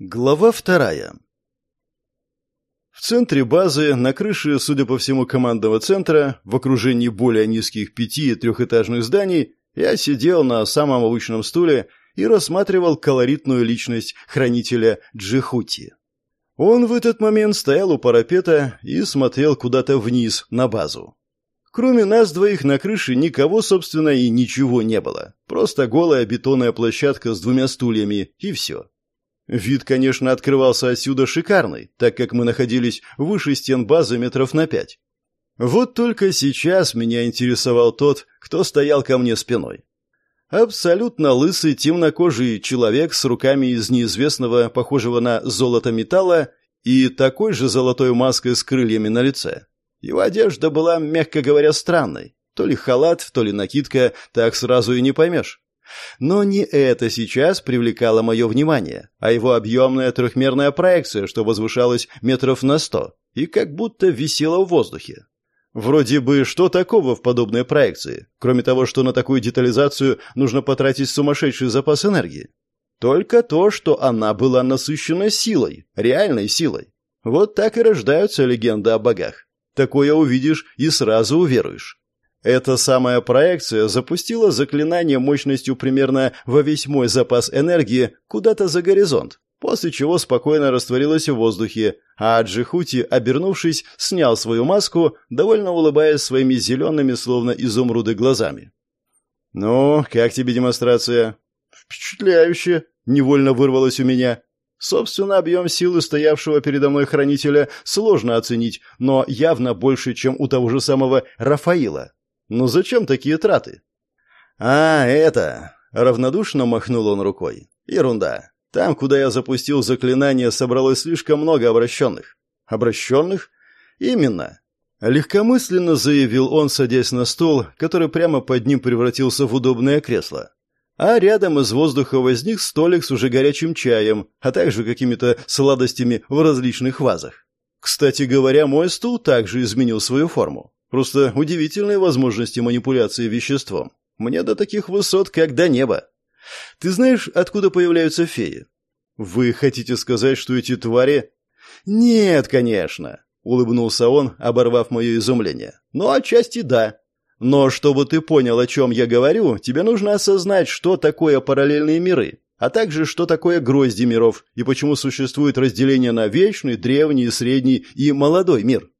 Глава вторая. В центре базы, на крыше, судя по всему, командного центра, в окружении более низких пяти- и трехэтажных зданий, я сидел на самом обычном стуле и рассматривал колоритную личность хранителя Джихути. Он в этот момент стоял у парапета и смотрел куда-то вниз, на базу. Кроме нас двоих на крыше никого, собственно, и ничего не было. Просто голая бетонная площадка с двумя стульями, и все. Вид, конечно, открывался отсюда шикарный, так как мы находились выше стен базы метров на пять. Вот только сейчас меня интересовал тот, кто стоял ко мне спиной. Абсолютно лысый, темнокожий человек с руками из неизвестного, похожего на золото металла, и такой же золотой маской с крыльями на лице. Его одежда была, мягко говоря, странной. То ли халат, то ли накидка, так сразу и не поймешь. Но не это сейчас привлекало мое внимание, а его объемная трехмерная проекция, что возвышалась метров на сто и как будто висела в воздухе. Вроде бы, что такого в подобной проекции, кроме того, что на такую детализацию нужно потратить сумасшедший запас энергии? Только то, что она была насыщена силой, реальной силой. Вот так и рождаются легенды о богах. Такое увидишь и сразу уверуешь. Эта самая проекция запустила заклинание мощностью примерно во весь мой запас энергии куда-то за горизонт, после чего спокойно растворилась в воздухе, а Джихути, обернувшись, снял свою маску, довольно улыбаясь своими зелеными, словно изумруды, глазами. «Ну, как тебе демонстрация?» «Впечатляюще!» — невольно вырвалось у меня. Собственно, объем силы стоявшего передо мной хранителя сложно оценить, но явно больше, чем у того же самого Рафаила. Ну зачем такие траты? А, это... Равнодушно махнул он рукой. Ерунда. Там, куда я запустил заклинание, собралось слишком много обращенных. Обращенных? Именно. Легкомысленно заявил он, садясь на стол, который прямо под ним превратился в удобное кресло. А рядом из воздуха возник столик с уже горячим чаем, а также какими-то сладостями в различных вазах. Кстати говоря, мой стул также изменил свою форму. Просто удивительные возможности манипуляции веществом. Мне до таких высот, как до неба. Ты знаешь, откуда появляются феи? Вы хотите сказать, что эти твари... Нет, конечно, улыбнулся он, оборвав мое изумление. Но отчасти да. Но чтобы ты понял, о чем я говорю, тебе нужно осознать, что такое параллельные миры, а также что такое грозди миров и почему существует разделение на вечный, древний, средний и молодой мир.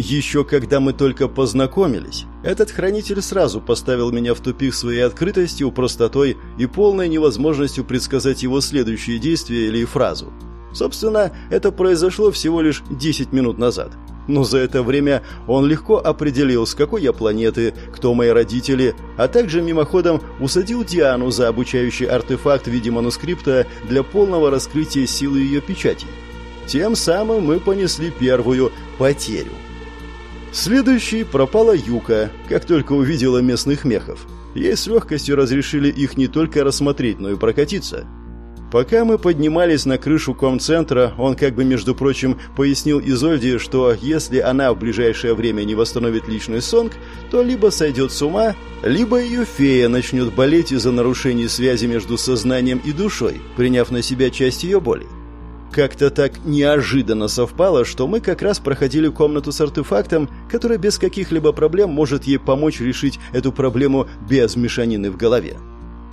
Еще когда мы только познакомились, этот хранитель сразу поставил меня в тупик своей открытостью, простотой и полной невозможностью предсказать его следующие действия или фразу. Собственно, это произошло всего лишь 10 минут назад. Но за это время он легко определил, с какой я планеты, кто мои родители, а также мимоходом усадил Диану за обучающий артефакт в виде манускрипта для полного раскрытия силы ее печати. Тем самым мы понесли первую потерю. Следующей пропала Юка, как только увидела местных мехов. Ей с легкостью разрешили их не только рассмотреть, но и прокатиться. Пока мы поднимались на крышу комцентра, он как бы, между прочим, пояснил Изольде, что если она в ближайшее время не восстановит личный сонг, то либо сойдет с ума, либо ее фея начнет болеть из-за нарушений связи между сознанием и душой, приняв на себя часть ее боли. Как-то так неожиданно совпало, что мы как раз проходили комнату с артефактом, который без каких-либо проблем может ей помочь решить эту проблему без мешанины в голове.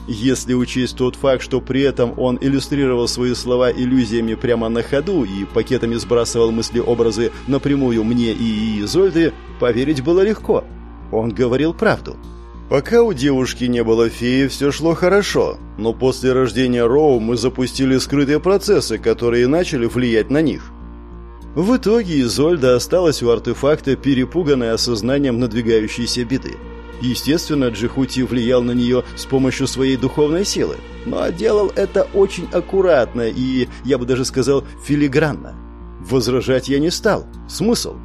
Если учесть тот факт, что при этом он иллюстрировал свои слова иллюзиями прямо на ходу и пакетами сбрасывал мысли-образы напрямую мне и Изольды, поверить было легко. Он говорил правду. Пока у девушки не было феи, все шло хорошо, но после рождения Роу мы запустили скрытые процессы, которые начали влиять на них. В итоге Изольда осталась у артефакта, перепуганная осознанием надвигающейся беды. Естественно, Джихути влиял на нее с помощью своей духовной силы, но делал это очень аккуратно и, я бы даже сказал, филигранно. Возражать я не стал. Смысл?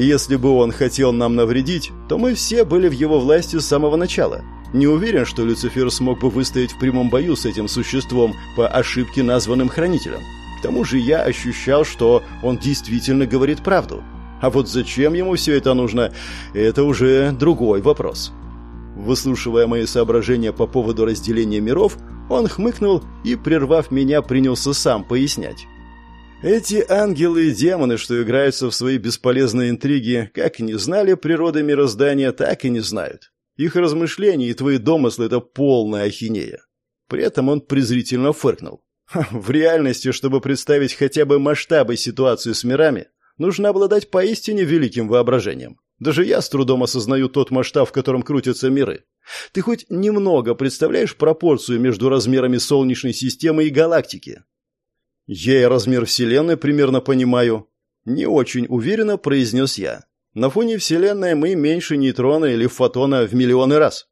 Если бы он хотел нам навредить, то мы все были в его власти с самого начала. Не уверен, что Люцифер смог бы выстоять в прямом бою с этим существом по ошибке названным хранителем. К тому же я ощущал, что он действительно говорит правду. А вот зачем ему все это нужно, это уже другой вопрос. Выслушивая мои соображения по поводу разделения миров, Он хмыкнул и, прервав меня, принялся сам пояснять. Эти ангелы и демоны, что играются в свои бесполезные интриги, как не знали природы мироздания, так и не знают. Их размышления и твои домыслы – это полная ахинея. При этом он презрительно фыркнул. В реальности, чтобы представить хотя бы масштабы ситуации с мирами, нужно обладать поистине великим воображением. Даже я с трудом осознаю тот масштаб, в котором крутятся миры. Ты хоть немного представляешь пропорцию между размерами Солнечной системы и галактики? Я и размер Вселенной примерно понимаю. Не очень уверенно произнес я. На фоне Вселенной мы меньше нейтрона или фотона в миллионы раз.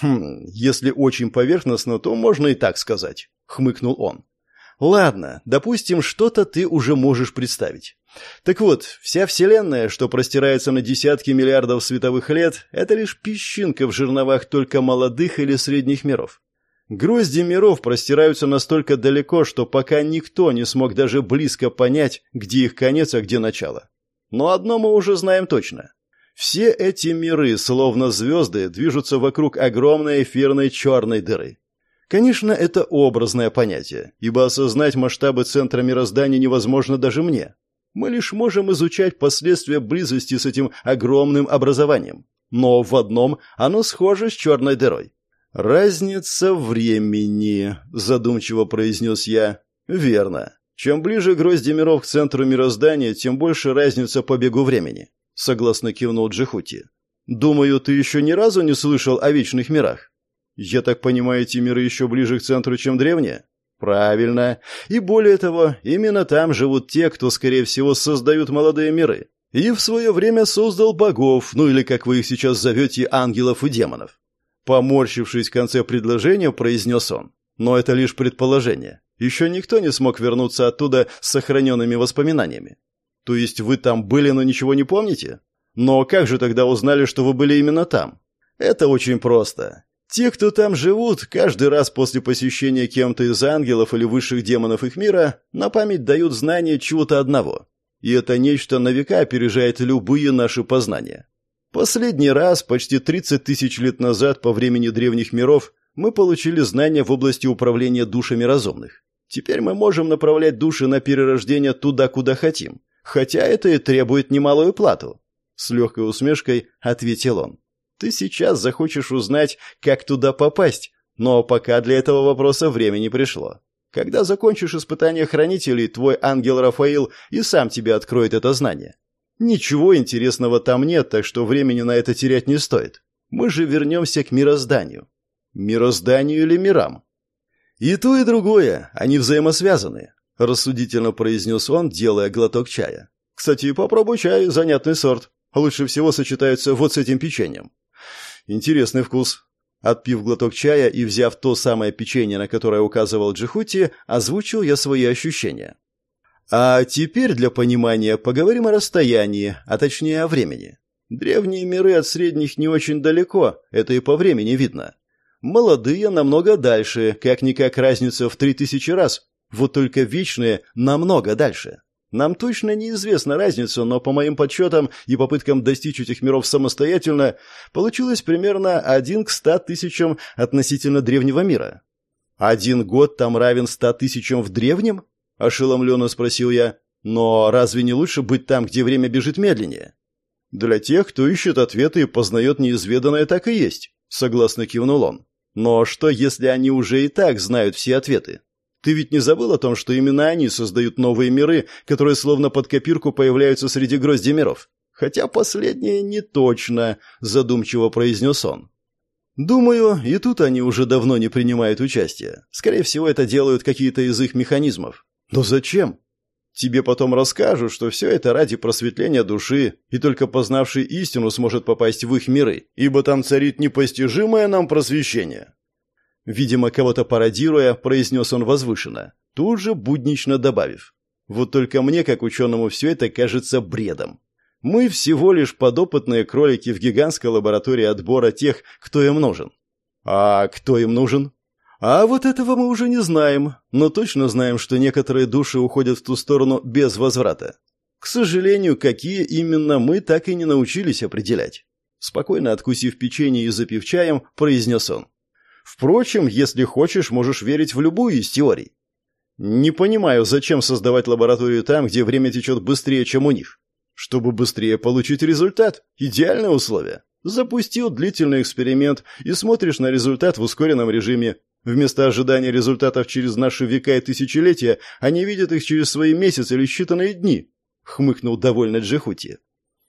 Хм, если очень поверхностно, то можно и так сказать, хмыкнул он. Ладно, допустим, что-то ты уже можешь представить. Так вот, вся Вселенная, что простирается на десятки миллиардов световых лет, это лишь песчинка в жерновах только молодых или средних миров. Грозди миров простираются настолько далеко, что пока никто не смог даже близко понять, где их конец, а где начало. Но одно мы уже знаем точно. Все эти миры, словно звезды, движутся вокруг огромной эфирной черной дыры. Конечно, это образное понятие, ибо осознать масштабы центра мироздания невозможно даже мне. Мы лишь можем изучать последствия близости с этим огромным образованием. Но в одном оно схоже с черной дырой. «Разница времени», — задумчиво произнес я. «Верно. Чем ближе грозди миров к центру мироздания, тем больше разница по бегу времени», — согласно кивнул Джихути. «Думаю, ты еще ни разу не слышал о вечных мирах?» «Я так понимаю, эти миры еще ближе к центру, чем древние?» Правильно. И более того, именно там живут те, кто, скорее всего, создают молодые миры. И в свое время создал богов, ну или, как вы их сейчас зовете, ангелов и демонов. Поморщившись в конце предложения, произнес он. Но это лишь предположение. Еще никто не смог вернуться оттуда с сохраненными воспоминаниями. То есть вы там были, но ничего не помните? Но как же тогда узнали, что вы были именно там? Это очень просто. Те, кто там живут, каждый раз после посещения кем-то из ангелов или высших демонов их мира, на память дают знания чего-то одного. И это нечто на века опережает любые наши познания. Последний раз, почти 30 тысяч лет назад, по времени древних миров, мы получили знания в области управления душами разумных. Теперь мы можем направлять души на перерождение туда, куда хотим. Хотя это и требует немалую плату. С легкой усмешкой ответил он. Ты сейчас захочешь узнать, как туда попасть, но пока для этого вопроса время не пришло. Когда закончишь испытание хранителей, твой ангел Рафаил и сам тебе откроет это знание. Ничего интересного там нет, так что времени на это терять не стоит. Мы же вернемся к мирозданию. Мирозданию или мирам? И то, и другое, они взаимосвязаны, рассудительно произнес он, делая глоток чая. Кстати, попробуй чай, занятный сорт. Лучше всего сочетается вот с этим печеньем. Интересный вкус. Отпив глоток чая и взяв то самое печенье, на которое указывал Джихути, озвучил я свои ощущения. А теперь для понимания поговорим о расстоянии, а точнее о времени. Древние миры от средних не очень далеко, это и по времени видно. Молодые намного дальше, как-никак разница в три тысячи раз, вот только вечные намного дальше. Нам точно неизвестна разница, но по моим подсчетам и попыткам достичь этих миров самостоятельно, получилось примерно один к ста тысячам относительно древнего мира. «Один год там равен ста тысячам в древнем?» – ошеломленно спросил я. «Но разве не лучше быть там, где время бежит медленнее?» «Для тех, кто ищет ответы и познает неизведанное, так и есть», – согласно кивнул он. «Но что, если они уже и так знают все ответы? Ты ведь не забыл о том, что именно они создают новые миры, которые словно под копирку появляются среди грозди миров? Хотя последнее не точно, задумчиво произнес он. Думаю, и тут они уже давно не принимают участия. Скорее всего, это делают какие-то из их механизмов. Но зачем? Тебе потом расскажут, что все это ради просветления души, и только познавший истину сможет попасть в их миры, ибо там царит непостижимое нам просвещение. Видимо, кого-то пародируя, произнес он возвышенно, тут же буднично добавив. Вот только мне, как ученому, все это кажется бредом. Мы всего лишь подопытные кролики в гигантской лаборатории отбора тех, кто им нужен. А кто им нужен? А вот этого мы уже не знаем, но точно знаем, что некоторые души уходят в ту сторону без возврата. К сожалению, какие именно мы так и не научились определять. Спокойно откусив печенье и запив чаем, произнес он. Впрочем, если хочешь, можешь верить в любую из теорий. Не понимаю, зачем создавать лабораторию там, где время течет быстрее, чем у них. Чтобы быстрее получить результат. Идеальное условие. Запустил длительный эксперимент и смотришь на результат в ускоренном режиме. Вместо ожидания результатов через наши века и тысячелетия, они видят их через свои месяцы или считанные дни. Хмыкнул довольно Джихути.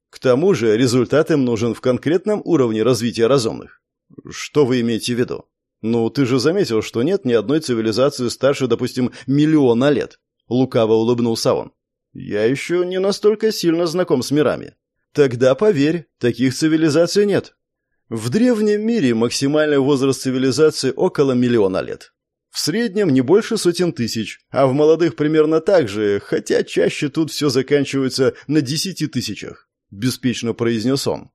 К тому же результат им нужен в конкретном уровне развития разумных. Что вы имеете в виду? Ну, ты же заметил, что нет ни одной цивилизации старше, допустим, миллиона лет. Лукаво улыбнулся он. Я еще не настолько сильно знаком с мирами. Тогда поверь, таких цивилизаций нет. В древнем мире максимальный возраст цивилизации около миллиона лет. В среднем не больше сотен тысяч, а в молодых примерно так же, хотя чаще тут все заканчивается на десяти тысячах, беспечно произнес он.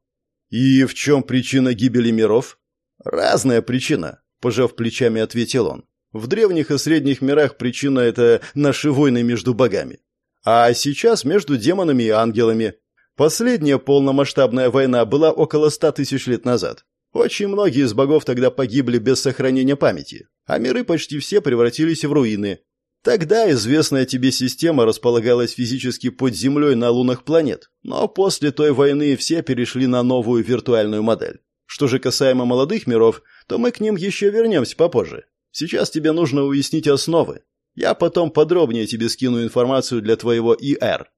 И в чем причина гибели миров? Разная причина, пожав плечами, ответил он. В древних и средних мирах причина это наши войны между богами. А сейчас между демонами и ангелами. Последняя полномасштабная война была около ста тысяч лет назад. Очень многие из богов тогда погибли без сохранения памяти, а миры почти все превратились в руины. Тогда известная тебе система располагалась физически под землей на лунах планет, но после той войны все перешли на новую виртуальную модель. Что же касаемо молодых миров, то мы к ним еще вернемся попозже. Сейчас тебе нужно уяснить основы. Я потом подробнее тебе скину информацию для твоего ИР.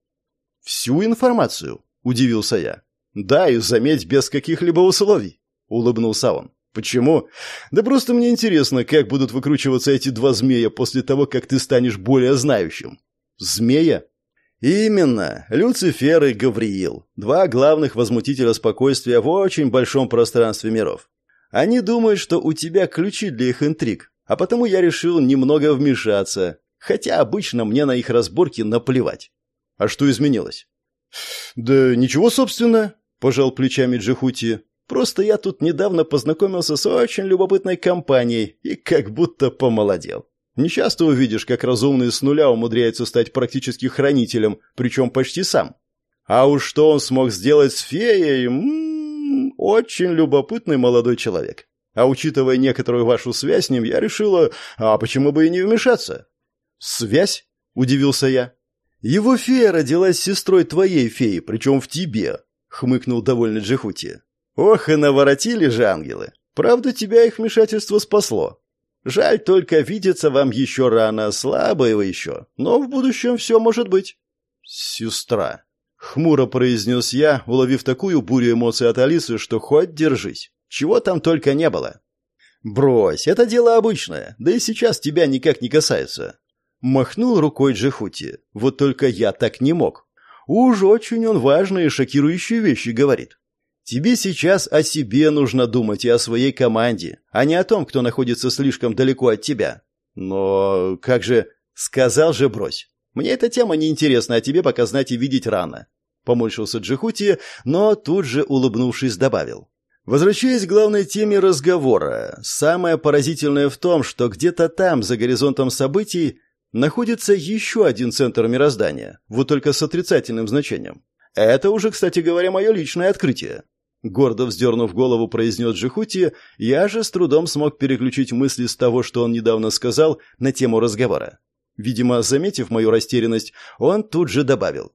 Всю информацию? Удивился я. Да, и заметь, без каких-либо условий. Улыбнулся он. Почему? Да просто мне интересно, как будут выкручиваться эти два змея после того, как ты станешь более знающим. Змея? Именно. Люцифер и Гавриил. Два главных возмутителя спокойствия в очень большом пространстве миров. Они думают, что у тебя ключи для их интриг, а потому я решил немного вмешаться, хотя обычно мне на их разборки наплевать. А что изменилось? Да ничего, собственно, пожал плечами Джихути. Просто я тут недавно познакомился с очень любопытной компанией и как будто помолодел. Не часто увидишь, как разумный с нуля умудряется стать практически хранителем, причем почти сам. А уж что он смог сделать с феей, м -м, очень любопытный молодой человек. А учитывая некоторую вашу связь с ним, я решила, а почему бы и не вмешаться? Связь? Удивился я. Его фея родилась сестрой твоей феи, причем в тебе, хмыкнул довольно Джихути. Ох, и наворотили же ангелы. Правда, тебя их вмешательство спасло. Жаль только видеться вам еще рано, слабо его еще, но в будущем все может быть. Сестра. Хмуро произнес я, уловив такую бурю эмоций от Алисы, что хоть держись. Чего там только не было. Брось, это дело обычное, да и сейчас тебя никак не касается. Махнул рукой Джихути. Вот только я так не мог. Уж очень он важные и шокирующие вещи говорит. Тебе сейчас о себе нужно думать и о своей команде, а не о том, кто находится слишком далеко от тебя. Но как же... Сказал же брось. Мне эта тема не интересна, а тебе пока знать и видеть рано. Поморщился Джихути, но тут же, улыбнувшись, добавил. Возвращаясь к главной теме разговора, самое поразительное в том, что где-то там, за горизонтом событий, находится еще один центр мироздания, вот только с отрицательным значением. Это уже, кстати говоря, мое личное открытие. Гордо вздернув голову, произнес Джихути, я же с трудом смог переключить мысли с того, что он недавно сказал, на тему разговора. Видимо, заметив мою растерянность, он тут же добавил.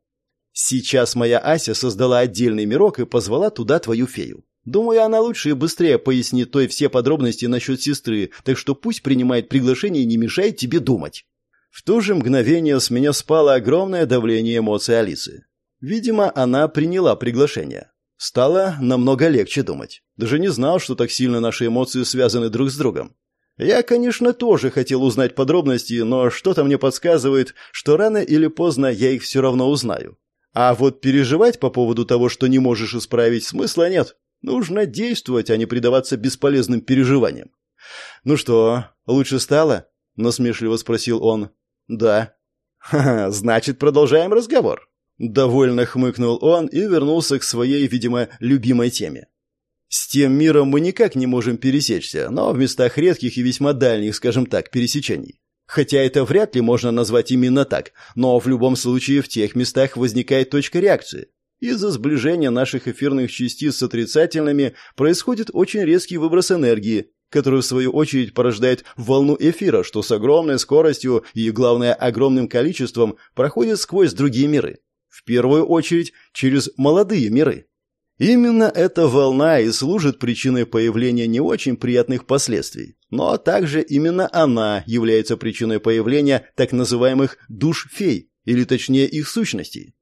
«Сейчас моя Ася создала отдельный мирок и позвала туда твою фею. Думаю, она лучше и быстрее пояснит той все подробности насчет сестры, так что пусть принимает приглашение и не мешает тебе думать. В то же мгновение с меня спало огромное давление эмоций Алисы. Видимо, она приняла приглашение. Стало намного легче думать. Даже не знал, что так сильно наши эмоции связаны друг с другом. Я, конечно, тоже хотел узнать подробности, но что-то мне подсказывает, что рано или поздно я их все равно узнаю. А вот переживать по поводу того, что не можешь исправить, смысла нет. Нужно действовать, а не предаваться бесполезным переживаниям. «Ну что, лучше стало?» — насмешливо спросил он. «Да». «Ха-ха, значит, продолжаем разговор». Довольно хмыкнул он и вернулся к своей, видимо, любимой теме. С тем миром мы никак не можем пересечься, но в местах редких и весьма дальних, скажем так, пересечений. Хотя это вряд ли можно назвать именно так, но в любом случае в тех местах возникает точка реакции. Из-за сближения наших эфирных частиц с отрицательными происходит очень резкий выброс энергии, который в свою очередь порождает волну эфира, что с огромной скоростью и, главное, огромным количеством проходит сквозь другие миры. В первую очередь через молодые миры. Именно эта волна и служит причиной появления не очень приятных последствий, но также именно она является причиной появления так называемых душ-фей, или точнее их сущностей.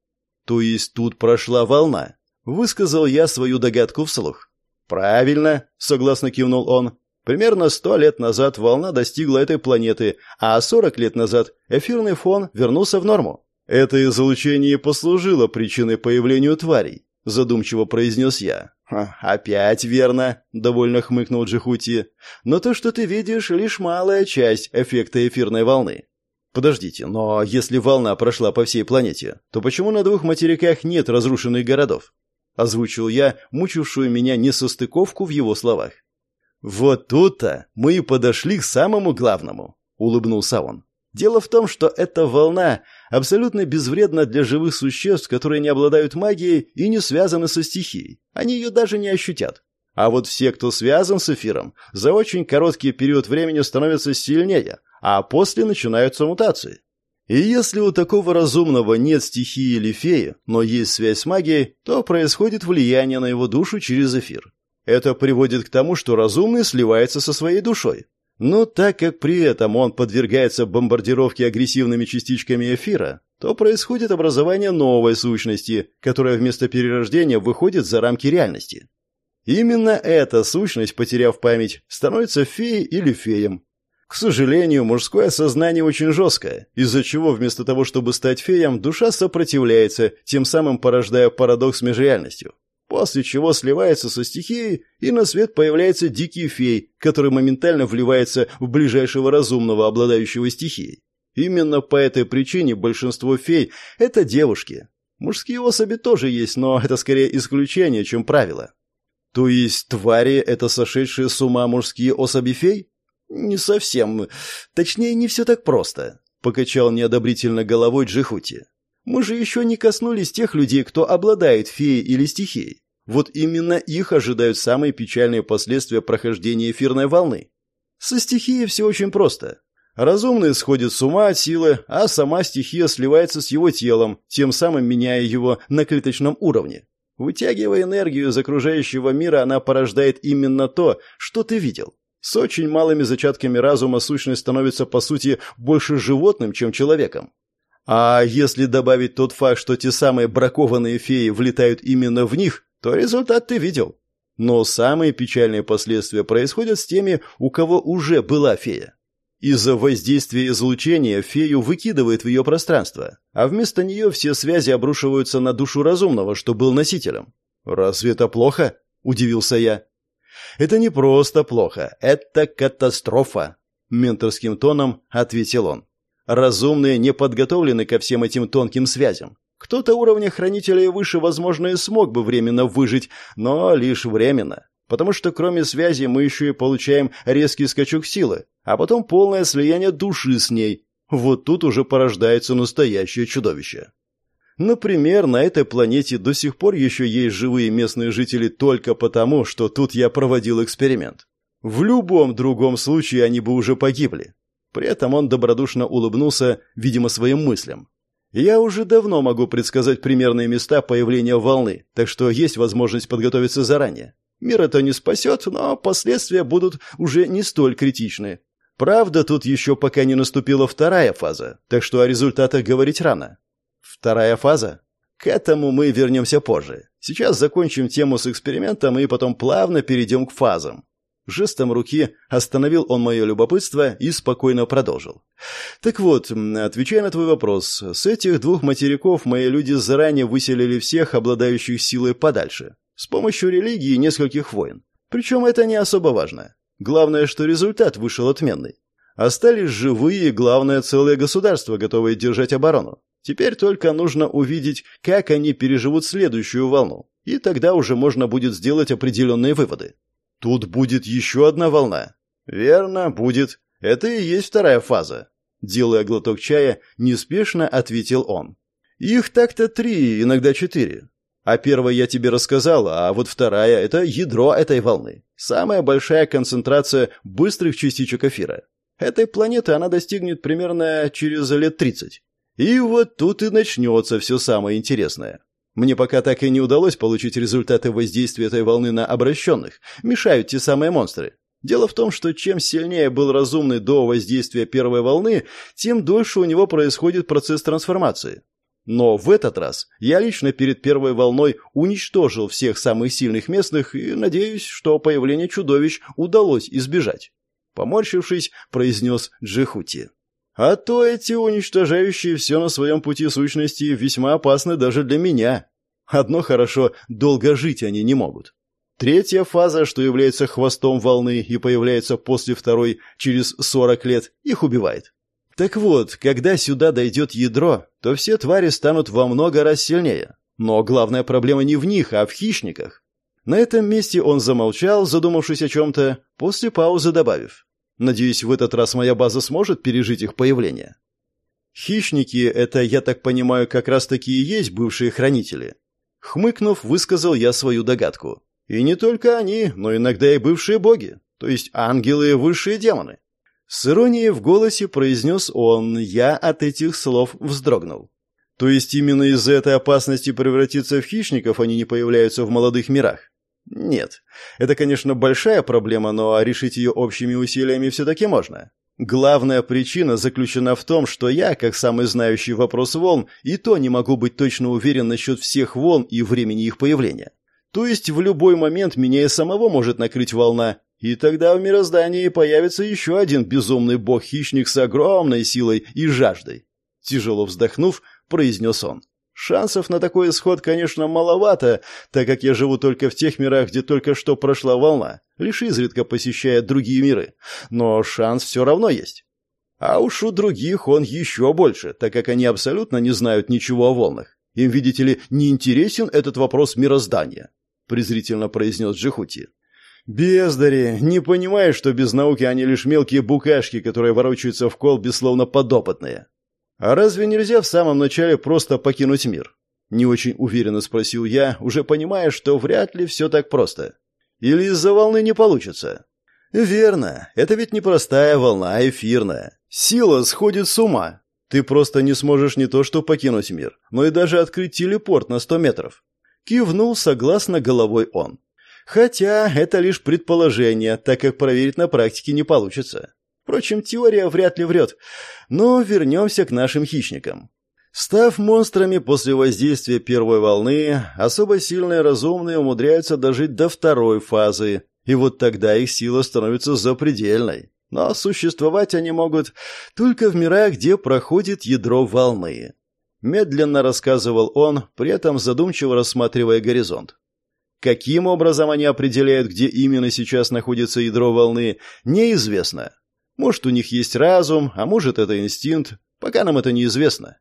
То есть тут прошла волна. Высказал я свою догадку вслух. «Правильно», — согласно кивнул он. «Примерно сто лет назад волна достигла этой планеты, а сорок лет назад эфирный фон вернулся в норму. Это излучение послужило причиной появлению тварей задумчиво произнес я. «Опять верно», — довольно хмыкнул Джихути. «Но то, что ты видишь, лишь малая часть эффекта эфирной волны. Подождите, но если волна прошла по всей планете, то почему на двух материках нет разрушенных городов?» Озвучил я мучившую меня несостыковку в его словах. «Вот тут-то мы и подошли к самому главному», — улыбнулся он. Дело в том, что эта волна абсолютно безвредна для живых существ, которые не обладают магией и не связаны со стихией. Они ее даже не ощутят. А вот все, кто связан с эфиром, за очень короткий период времени становятся сильнее, а после начинаются мутации. И если у такого разумного нет стихии или феи, но есть связь с магией, то происходит влияние на его душу через эфир. Это приводит к тому, что разумный сливается со своей душой. Но так как при этом он подвергается бомбардировке агрессивными частичками эфира, то происходит образование новой сущности, которая вместо перерождения выходит за рамки реальности. Именно эта сущность, потеряв память, становится феей или феем. К сожалению, мужское сознание очень жесткое, из-за чего вместо того, чтобы стать феем, душа сопротивляется, тем самым порождая парадокс межреальностью после чего сливается со стихией, и на свет появляется дикий фей, который моментально вливается в ближайшего разумного, обладающего стихией. Именно по этой причине большинство фей – это девушки. Мужские особи тоже есть, но это скорее исключение, чем правило. То есть твари – это сошедшие с ума мужские особи фей? Не совсем. Точнее, не все так просто. Покачал неодобрительно головой Джихути. Мы же еще не коснулись тех людей, кто обладает феей или стихией. Вот именно их ожидают самые печальные последствия прохождения эфирной волны. Со стихией все очень просто. Разумный сходит с ума от силы, а сама стихия сливается с его телом, тем самым меняя его на клеточном уровне. Вытягивая энергию из окружающего мира, она порождает именно то, что ты видел. С очень малыми зачатками разума сущность становится, по сути, больше животным, чем человеком. А если добавить тот факт, что те самые бракованные феи влетают именно в них, то результат ты видел. Но самые печальные последствия происходят с теми, у кого уже была фея. Из-за воздействия излучения фею выкидывает в ее пространство, а вместо нее все связи обрушиваются на душу разумного, что был носителем. «Разве это плохо?» – удивился я. «Это не просто плохо, это катастрофа», – менторским тоном ответил он. Разумные не подготовлены ко всем этим тонким связям. Кто-то уровня хранителя и выше, возможно, и смог бы временно выжить, но лишь временно. Потому что кроме связи мы еще и получаем резкий скачок силы, а потом полное слияние души с ней. Вот тут уже порождается настоящее чудовище. Например, на этой планете до сих пор еще есть живые местные жители только потому, что тут я проводил эксперимент. В любом другом случае они бы уже погибли. При этом он добродушно улыбнулся, видимо, своим мыслям. «Я уже давно могу предсказать примерные места появления волны, так что есть возможность подготовиться заранее. Мир это не спасет, но последствия будут уже не столь критичны. Правда, тут еще пока не наступила вторая фаза, так что о результатах говорить рано». «Вторая фаза?» К этому мы вернемся позже. Сейчас закончим тему с экспериментом и потом плавно перейдем к фазам. Жестом руки остановил он мое любопытство и спокойно продолжил. «Так вот, отвечая на твой вопрос, с этих двух материков мои люди заранее выселили всех, обладающих силой подальше, с помощью религии и нескольких войн. Причем это не особо важно. Главное, что результат вышел отменный. Остались живые и, главное, целое государство, готовое держать оборону. Теперь только нужно увидеть, как они переживут следующую волну, и тогда уже можно будет сделать определенные выводы. Тут будет еще одна волна. Верно, будет. Это и есть вторая фаза. Делая глоток чая, неспешно ответил он. Их так-то три, иногда четыре. А первая я тебе рассказал, а вот вторая — это ядро этой волны. Самая большая концентрация быстрых частичек эфира. Этой планеты она достигнет примерно через лет 30. И вот тут и начнется все самое интересное. Мне пока так и не удалось получить результаты воздействия этой волны на обращенных. Мешают те самые монстры. Дело в том, что чем сильнее был разумный до воздействия первой волны, тем дольше у него происходит процесс трансформации. Но в этот раз я лично перед первой волной уничтожил всех самых сильных местных и надеюсь, что появление чудовищ удалось избежать. Поморщившись, произнес Джихути. А то эти уничтожающие все на своем пути сущности весьма опасны даже для меня. Одно хорошо, долго жить они не могут. Третья фаза, что является хвостом волны и появляется после второй через 40 лет, их убивает. Так вот, когда сюда дойдет ядро, то все твари станут во много раз сильнее. Но главная проблема не в них, а в хищниках. На этом месте он замолчал, задумавшись о чем-то, после паузы добавив. Надеюсь, в этот раз моя база сможет пережить их появление. Хищники — это, я так понимаю, как раз-таки и есть бывшие хранители. Хмыкнув, высказал я свою догадку. И не только они, но иногда и бывшие боги, то есть ангелы и высшие демоны. С иронией в голосе произнес он, я от этих слов вздрогнул. То есть именно из-за этой опасности превратиться в хищников они не появляются в молодых мирах? Нет. Это, конечно, большая проблема, но решить ее общими усилиями все-таки можно. Главная причина заключена в том, что я, как самый знающий вопрос волн, и то не могу быть точно уверен насчет всех волн и времени их появления. То есть в любой момент меня и самого может накрыть волна, и тогда в мироздании появится еще один безумный бог-хищник с огромной силой и жаждой. Тяжело вздохнув, произнес он. Шансов на такой исход, конечно, маловато, так как я живу только в тех мирах, где только что прошла волна, лишь изредка посещая другие миры. Но шанс все равно есть. А уж у других он еще больше, так как они абсолютно не знают ничего о волнах. Им, видите ли, не интересен этот вопрос мироздания, презрительно произнес Джихути. Бездари, не понимаешь, что без науки они лишь мелкие букашки, которые ворочаются в колбе словно подопытные. «А разве нельзя в самом начале просто покинуть мир?» Не очень уверенно спросил я, уже понимая, что вряд ли все так просто. «Или из-за волны не получится?» «Верно. Это ведь не простая волна, а эфирная. Сила сходит с ума. Ты просто не сможешь не то что покинуть мир, но и даже открыть телепорт на сто метров». Кивнул согласно головой он. Хотя это лишь предположение, так как проверить на практике не получится. Впрочем, теория вряд ли врет. Но вернемся к нашим хищникам. Став монстрами после воздействия первой волны, особо сильные разумные умудряются дожить до второй фазы, и вот тогда их сила становится запредельной. Но существовать они могут только в мирах, где проходит ядро волны. Медленно рассказывал он, при этом задумчиво рассматривая горизонт. Каким образом они определяют, где именно сейчас находится ядро волны, неизвестно. Может, у них есть разум, а может, это инстинкт. Пока нам это неизвестно.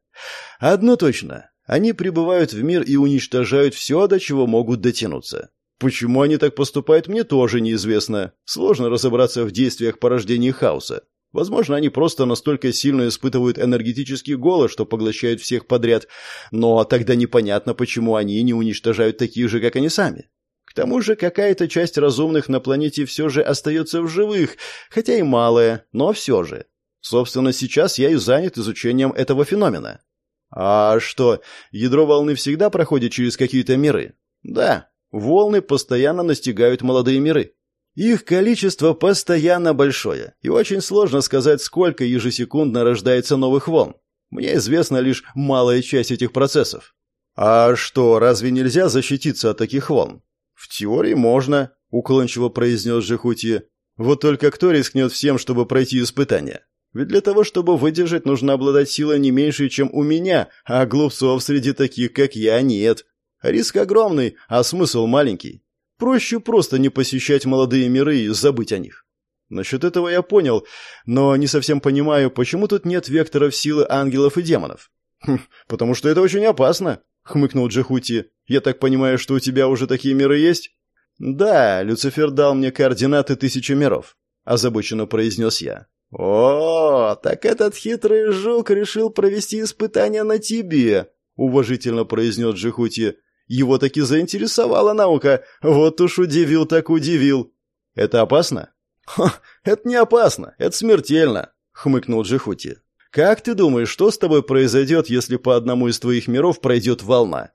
Одно точно. Они прибывают в мир и уничтожают все, до чего могут дотянуться. Почему они так поступают, мне тоже неизвестно. Сложно разобраться в действиях порождения хаоса. Возможно, они просто настолько сильно испытывают энергетический голод, что поглощают всех подряд. Но тогда непонятно, почему они не уничтожают таких же, как они сами. К тому же какая-то часть разумных на планете все же остается в живых, хотя и малая, но все же. Собственно, сейчас я и занят изучением этого феномена. А что, ядро волны всегда проходит через какие-то миры? Да, волны постоянно настигают молодые миры. Их количество постоянно большое, и очень сложно сказать, сколько ежесекундно рождается новых волн. Мне известна лишь малая часть этих процессов. А что, разве нельзя защититься от таких волн? «В теории можно», — уклончиво произнес Жихути. «Вот только кто рискнет всем, чтобы пройти испытание? Ведь для того, чтобы выдержать, нужно обладать силой не меньше, чем у меня, а глупцов среди таких, как я, нет. Риск огромный, а смысл маленький. Проще просто не посещать молодые миры и забыть о них». Насчет этого я понял, но не совсем понимаю, почему тут нет векторов силы ангелов и демонов. Хм, потому что это очень опасно, хмыкнул Джахути. Я так понимаю, что у тебя уже такие миры есть? Да, Люцифер дал мне координаты тысячи миров, озабоченно произнес я. О, так этот хитрый жук решил провести испытание на тебе, уважительно произнес Джихути. Его таки заинтересовала наука. Вот уж удивил так удивил. Это опасно? Ха, это не опасно, это смертельно, хмыкнул Джихути. Как ты думаешь, что с тобой произойдет, если по одному из твоих миров пройдет волна?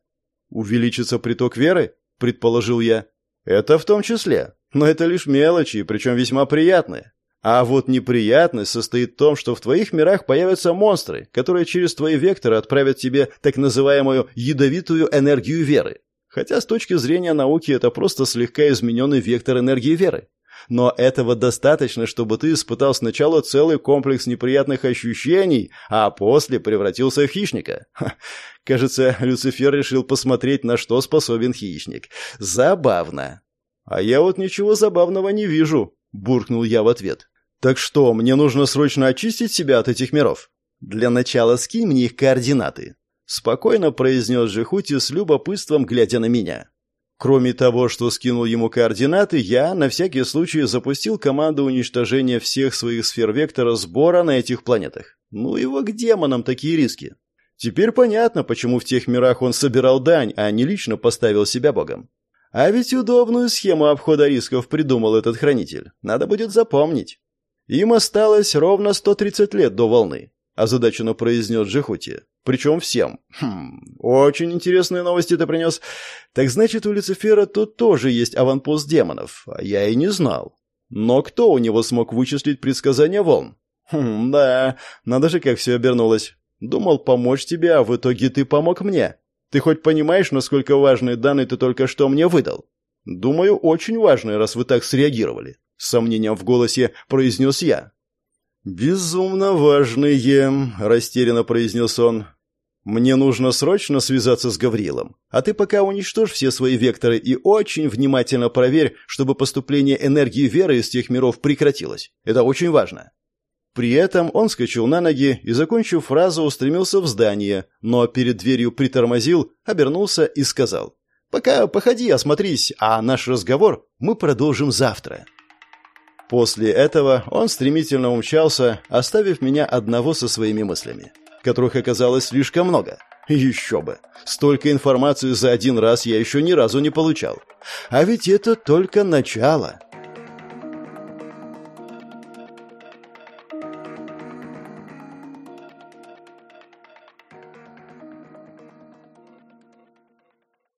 Увеличится приток веры? Предположил я. Это в том числе. Но это лишь мелочи, причем весьма приятные. А вот неприятность состоит в том, что в твоих мирах появятся монстры, которые через твои векторы отправят тебе так называемую ядовитую энергию веры. Хотя с точки зрения науки это просто слегка измененный вектор энергии веры. Но этого достаточно, чтобы ты испытал сначала целый комплекс неприятных ощущений, а после превратился в хищника. Ха, кажется, Люцифер решил посмотреть, на что способен хищник. Забавно. А я вот ничего забавного не вижу, буркнул я в ответ. Так что, мне нужно срочно очистить себя от этих миров? Для начала скинь мне их координаты. Спокойно произнес Жихути с любопытством, глядя на меня. Кроме того, что скинул ему координаты, я на всякий случай запустил команду уничтожения всех своих сфер вектора сбора на этих планетах. Ну его к демонам такие риски. Теперь понятно, почему в тех мирах он собирал дань, а не лично поставил себя богом. А ведь удобную схему обхода рисков придумал этот хранитель. Надо будет запомнить. Им осталось ровно 130 лет до волны, озадаченно произнес Джихути. Причем всем. Хм, очень интересные новости ты принес. Так значит, у Люцифера тут тоже есть аванпост демонов, а я и не знал. Но кто у него смог вычислить предсказания волн? Хм, да, надо же, как все обернулось. Думал помочь тебе, а в итоге ты помог мне. Ты хоть понимаешь, насколько важные данные ты только что мне выдал? Думаю, очень важные, раз вы так среагировали. С сомнением в голосе произнес я. «Безумно важные», — растерянно произнес он. Мне нужно срочно связаться с Гаврилом. А ты пока уничтожь все свои векторы и очень внимательно проверь, чтобы поступление энергии веры из тех миров прекратилось. Это очень важно. При этом он скачал на ноги и, закончив фразу, устремился в здание, но перед дверью притормозил, обернулся и сказал. «Пока походи, осмотрись, а наш разговор мы продолжим завтра». После этого он стремительно умчался, оставив меня одного со своими мыслями которых оказалось слишком много. Еще бы. Столько информации за один раз я еще ни разу не получал. А ведь это только начало.